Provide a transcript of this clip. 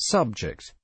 Subject